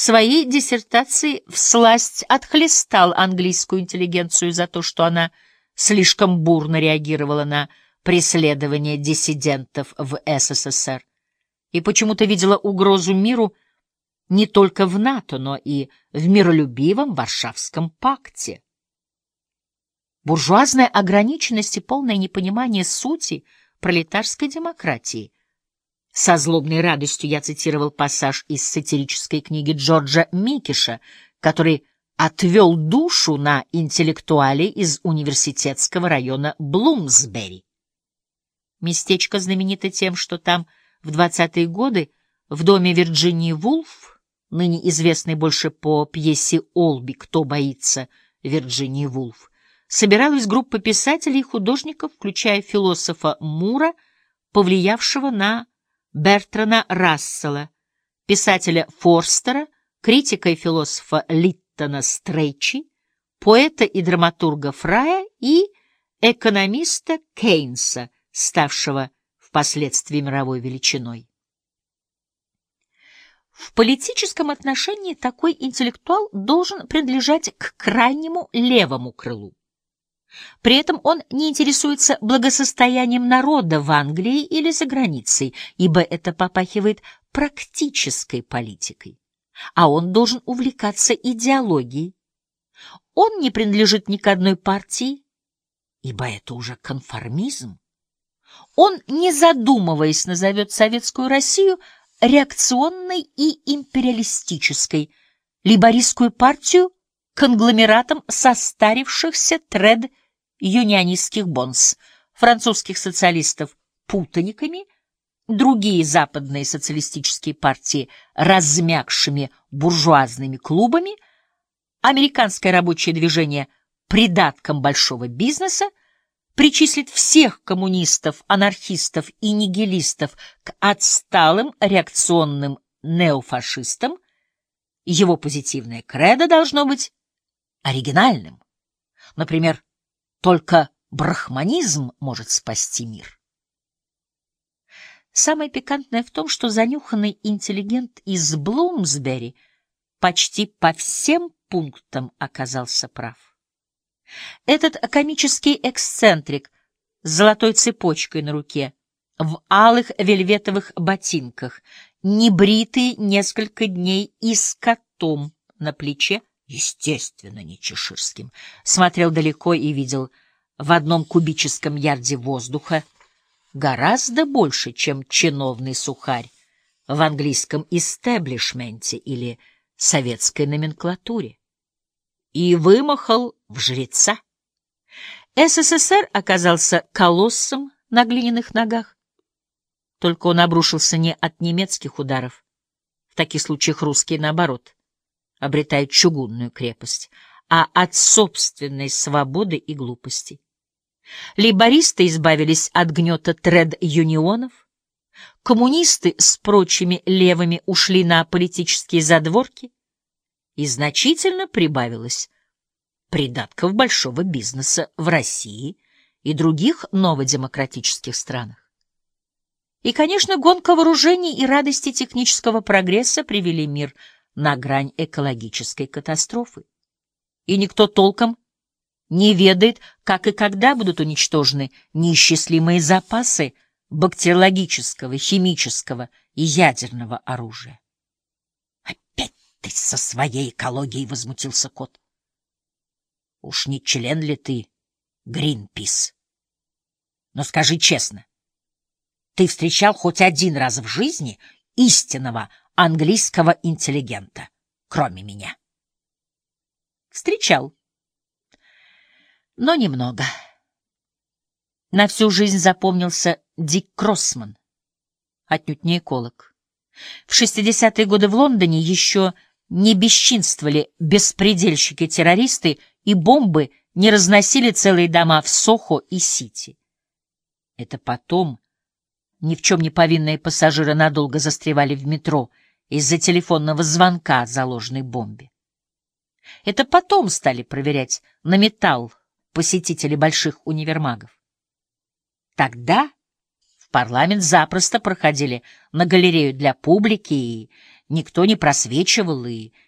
своей диссертации всласть отхлестал английскую интеллигенцию за то, что она слишком бурно реагировала на преследование диссидентов в СССР и почему-то видела угрозу миру не только в НАТО, но и в миролюбивом Варшавском пакте. Буржуазная ограниченность и полное непонимание сути пролетарской демократии. Со злобной радостью я цитировал пассаж из сатирической книги Джорджа Микиша, который отвел душу на интеллектуале из университетского района Блумсбери. Местечко знаменито тем, что там в 20-е годы в доме Вирджинии Вулф, ныне известной больше по пьесе Олби «Кто боится Вирджинии Вулф», собиралась группа писателей и художников, включая философа Мура, повлиявшего на Бертрана Рассела, писателя Форстера, критика и философа Литтона Стрейчи, поэта и драматурга Фрая и экономиста Кейнса, ставшего впоследствии мировой величиной. В политическом отношении такой интеллектуал должен принадлежать к крайнему левому крылу. При этом он не интересуется благосостоянием народа в Англии или за границей, ибо это попахивает практической политикой, а он должен увлекаться идеологией. Он не принадлежит ни к одной партии, ибо это уже конформизм. Он, не задумываясь, назовет советскую Россию реакционной и империалистической, либористскую партию конгломератом состарившихся тред юнионистских бонс, французских социалистов путаниками, другие западные социалистические партии размягшими буржуазными клубами, американское рабочее движение придатком большого бизнеса, причислит всех коммунистов, анархистов и нигилистов к отсталым реакционным неофашистам, его позитивное кредо должно быть оригинальным. Например, только брахманизм может спасти мир. Самое пикантное в том, что занюханный интеллигент из Блумсбери почти по всем пунктам оказался прав. Этот комический эксцентрик с золотой цепочкой на руке, в алых вельветовых ботинках, небритый несколько дней и с котом на плече, естественно, не чеширским, смотрел далеко и видел в одном кубическом ярде воздуха гораздо больше, чем чиновный сухарь в английском истеблишменте или советской номенклатуре. И вымахал в жреца. СССР оказался колоссом на глиняных ногах. Только он обрушился не от немецких ударов. В таких случаях русские, наоборот, обретает чугунную крепость, а от собственной свободы и глупости. Лейбористы избавились от гнета тред-юнионов, коммунисты с прочими левыми ушли на политические задворки, и значительно прибавилось придатков большого бизнеса в России и других новодемократических странах. И, конечно, гонка вооружений и радости технического прогресса привели мир на грань экологической катастрофы. И никто толком не ведает, как и когда будут уничтожены неисчислимые запасы бактериологического, химического и ядерного оружия. «Опять ты со своей экологией!» — возмутился кот. «Уж не член ли ты, Гринпис? Но скажи честно, ты встречал хоть один раз в жизни истинного английского интеллигента, кроме меня. Встречал. Но немного. На всю жизнь запомнился Дик Кроссман, отнюдь не эколог. В 60-е годы в Лондоне еще не бесчинствовали беспредельщики-террористы, и бомбы не разносили целые дома в Сохо и Сити. Это потом ни в чем не повинные пассажиры надолго застревали в метро из-за телефонного звонка заложенной бомбе. Это потом стали проверять на металл посетители больших универмагов. Тогда в парламент запросто проходили на галерею для публики и никто не просвечивал и